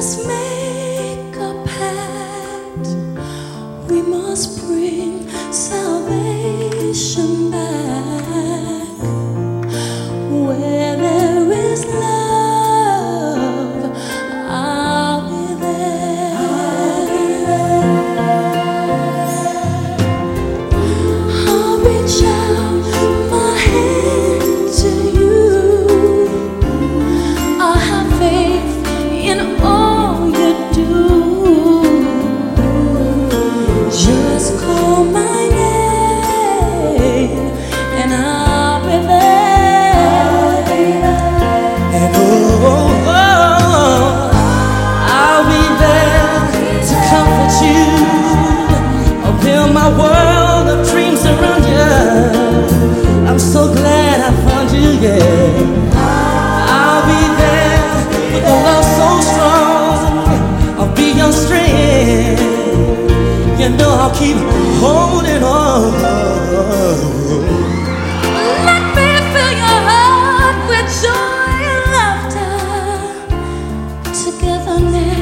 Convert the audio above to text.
must make world of dreams around you. I'm so glad I found you, yeah. I'll be there with a love so strong. I'll be your strength. You know I'll keep holding on. Let me fill your heart with joy and laughter. Togetherness,